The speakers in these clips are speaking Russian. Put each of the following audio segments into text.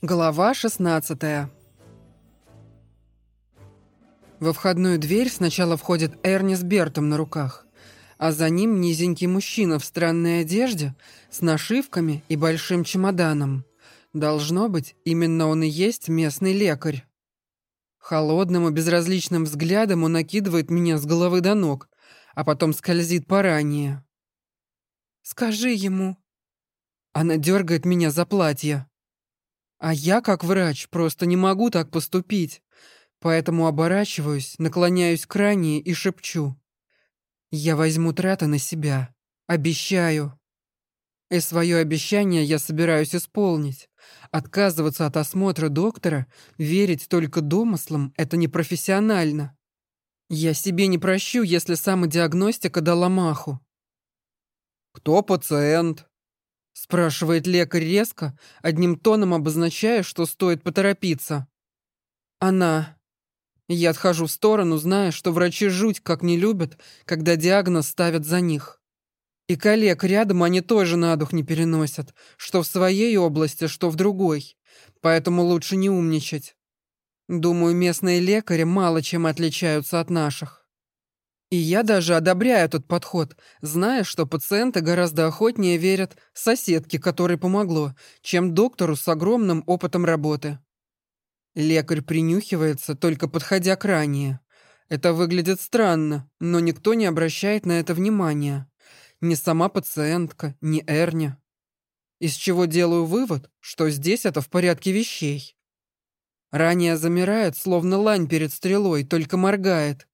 Глава 16 Во входную дверь сначала входит Эрни с Бертом на руках, а за ним низенький мужчина в странной одежде с нашивками и большим чемоданом. Должно быть, именно он и есть местный лекарь. Холодным и безразличным взглядом он накидывает меня с головы до ног, а потом скользит поранее. «Скажи ему». Она дергает меня за платье. А я, как врач, просто не могу так поступить. Поэтому оборачиваюсь, наклоняюсь к ране и шепчу. Я возьму траты на себя. Обещаю. И свое обещание я собираюсь исполнить. Отказываться от осмотра доктора, верить только домыслам — это непрофессионально. Я себе не прощу, если самодиагностика дала маху. «Кто пациент?» Спрашивает лекарь резко, одним тоном обозначая, что стоит поторопиться. Она. Я отхожу в сторону, зная, что врачи жуть как не любят, когда диагноз ставят за них. И коллег рядом они тоже на дух не переносят, что в своей области, что в другой. Поэтому лучше не умничать. Думаю, местные лекари мало чем отличаются от наших. И я даже одобряю этот подход, зная, что пациенты гораздо охотнее верят соседке, которой помогло, чем доктору с огромным опытом работы. Лекарь принюхивается, только подходя к ранее. Это выглядит странно, но никто не обращает на это внимания. Ни сама пациентка, ни Эрня. Из чего делаю вывод, что здесь это в порядке вещей. Ранее замирает, словно лань перед стрелой, только моргает,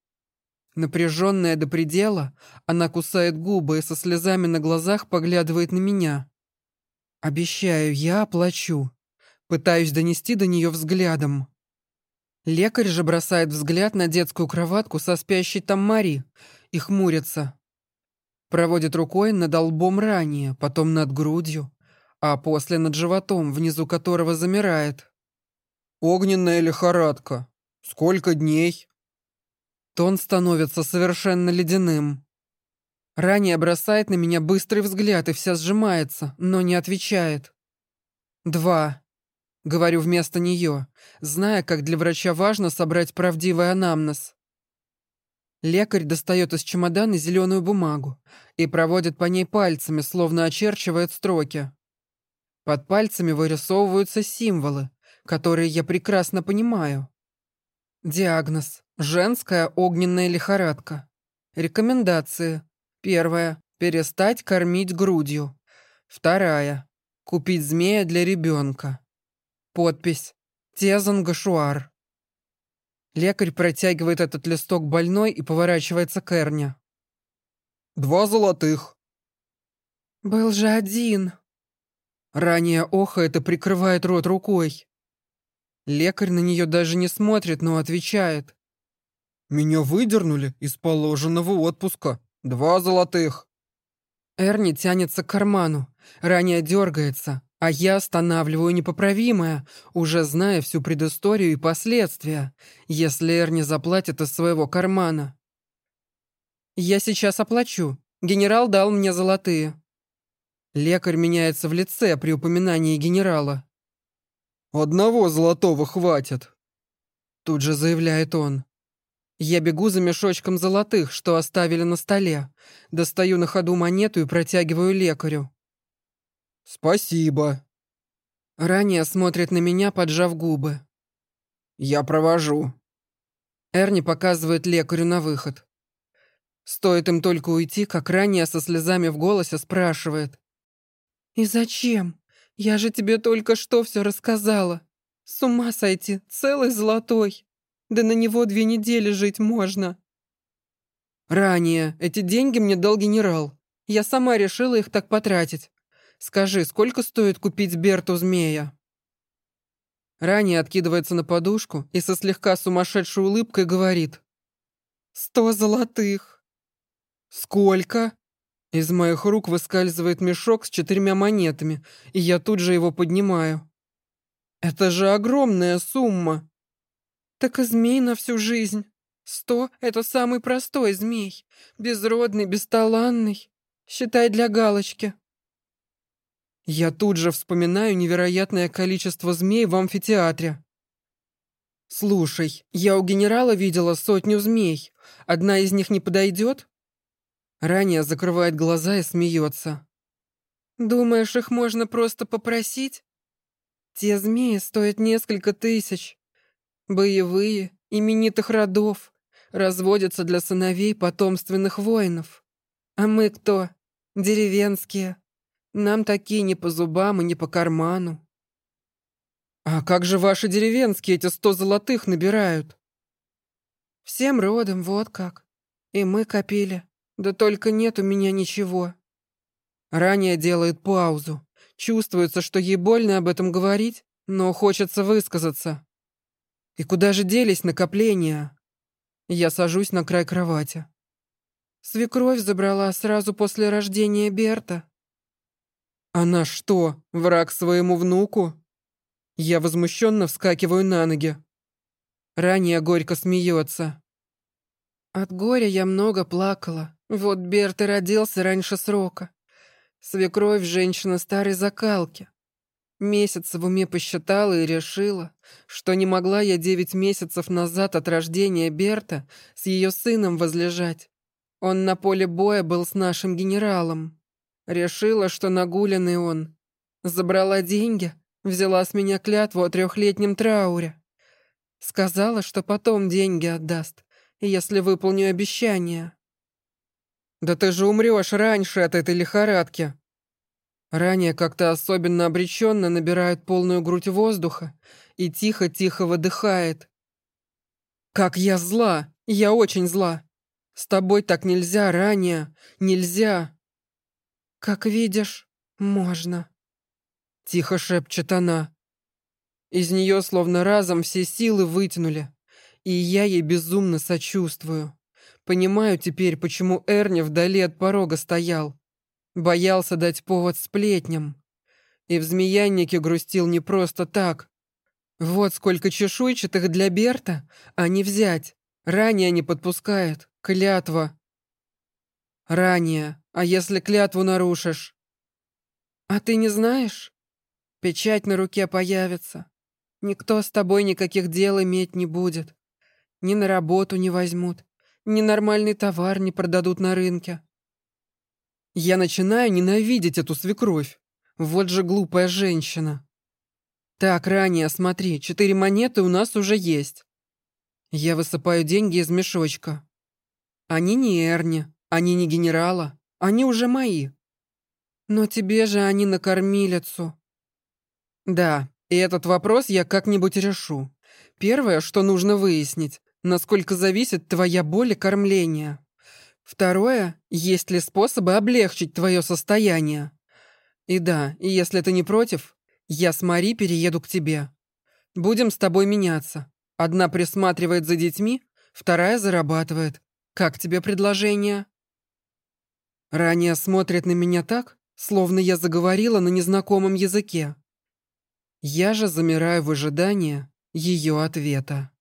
Напряженная до предела, она кусает губы и со слезами на глазах поглядывает на меня. Обещаю, я оплачу. Пытаюсь донести до нее взглядом. Лекарь же бросает взгляд на детскую кроватку со спящей там Мари и хмурится. Проводит рукой над лбом ранее, потом над грудью, а после над животом, внизу которого замирает. «Огненная лихорадка. Сколько дней?» Тон становится совершенно ледяным. Ранее бросает на меня быстрый взгляд и вся сжимается, но не отвечает. «Два», — говорю вместо нее, зная, как для врача важно собрать правдивый анамнез. Лекарь достает из чемодана зеленую бумагу и проводит по ней пальцами, словно очерчивает строки. Под пальцами вырисовываются символы, которые я прекрасно понимаю. Диагноз. Женская огненная лихорадка. Рекомендации. Первая. Перестать кормить грудью. Вторая. Купить змея для ребенка. Подпись. Тезан Гашуар. Лекарь протягивает этот листок больной и поворачивается к Эрне. «Два золотых». «Был же один». Ранее охает и прикрывает рот рукой. Лекарь на нее даже не смотрит, но отвечает. «Меня выдернули из положенного отпуска. Два золотых». Эрни тянется к карману, ранее дергается, а я останавливаю непоправимое, уже зная всю предысторию и последствия, если Эрни заплатит из своего кармана. «Я сейчас оплачу. Генерал дал мне золотые». Лекарь меняется в лице при упоминании генерала. «Одного золотого хватит», — тут же заявляет он. Я бегу за мешочком золотых, что оставили на столе. Достаю на ходу монету и протягиваю лекарю. «Спасибо». Ранее смотрит на меня, поджав губы. «Я провожу». Эрни показывает лекарю на выход. Стоит им только уйти, как ранее со слезами в голосе спрашивает. «И зачем? Я же тебе только что все рассказала. С ума сойти, целый золотой. Да на него две недели жить можно. Ранее эти деньги мне дал генерал. Я сама решила их так потратить. Скажи, сколько стоит купить Берту змея? Ранее откидывается на подушку и со слегка сумасшедшей улыбкой говорит. «Сто золотых». «Сколько?» Из моих рук выскальзывает мешок с четырьмя монетами, и я тут же его поднимаю. Это же огромная сумма. Так и змей на всю жизнь. Сто — это самый простой змей. Безродный, бесталанный. Считай для галочки. Я тут же вспоминаю невероятное количество змей в амфитеатре. «Слушай, я у генерала видела сотню змей. Одна из них не подойдет?» Ранее закрывает глаза и смеется. «Думаешь, их можно просто попросить? Те змеи стоят несколько тысяч. Боевые, именитых родов, разводятся для сыновей потомственных воинов. А мы кто? Деревенские. Нам такие не по зубам и не по карману. А как же ваши деревенские эти сто золотых набирают? Всем родом, вот как. И мы копили. Да только нет у меня ничего. Ранее делает паузу. Чувствуется, что ей больно об этом говорить, но хочется высказаться. И куда же делись накопления? Я сажусь на край кровати. Свекровь забрала сразу после рождения Берта. Она что, враг своему внуку? Я возмущенно вскакиваю на ноги. Ранее горько смеется. От горя я много плакала. Вот Берт и родился раньше срока. Свекровь — женщина старой закалки. Месяц в уме посчитала и решила, что не могла я девять месяцев назад от рождения Берта с ее сыном возлежать. Он на поле боя был с нашим генералом. Решила, что нагуленный он. Забрала деньги, Взяла с меня клятву о трехлетнем трауре. Сказала, что потом деньги отдаст, если выполню обещание. Да ты же умрешь раньше от этой лихорадки. Ранее как-то особенно обреченно набирает полную грудь воздуха и тихо-тихо выдыхает. Как я зла! Я очень зла! С тобой так нельзя, ранее, нельзя. Как видишь, можно. Тихо шепчет она. Из нее словно разом все силы вытянули. И я ей безумно сочувствую. Понимаю теперь, почему Эрни вдали от порога стоял. Боялся дать повод сплетням. И в змеяннике грустил не просто так. Вот сколько чешуйчатых для Берта, а не взять. Ранее не подпускает. Клятва. Ранее. А если клятву нарушишь? А ты не знаешь? Печать на руке появится. Никто с тобой никаких дел иметь не будет. Ни на работу не возьмут, ни нормальный товар не продадут на рынке. Я начинаю ненавидеть эту свекровь. Вот же глупая женщина. Так, ранее, смотри, четыре монеты у нас уже есть. Я высыпаю деньги из мешочка. Они не Эрни, они не генерала, они уже мои. Но тебе же они на кормилицу. Да, и этот вопрос я как-нибудь решу. Первое, что нужно выяснить, насколько зависит твоя боль и кормление. Второе, есть ли способы облегчить твое состояние. И да, если ты не против, я с Мари перееду к тебе. Будем с тобой меняться. Одна присматривает за детьми, вторая зарабатывает. Как тебе предложение? Ранее смотрит на меня так, словно я заговорила на незнакомом языке. Я же замираю в ожидании ее ответа.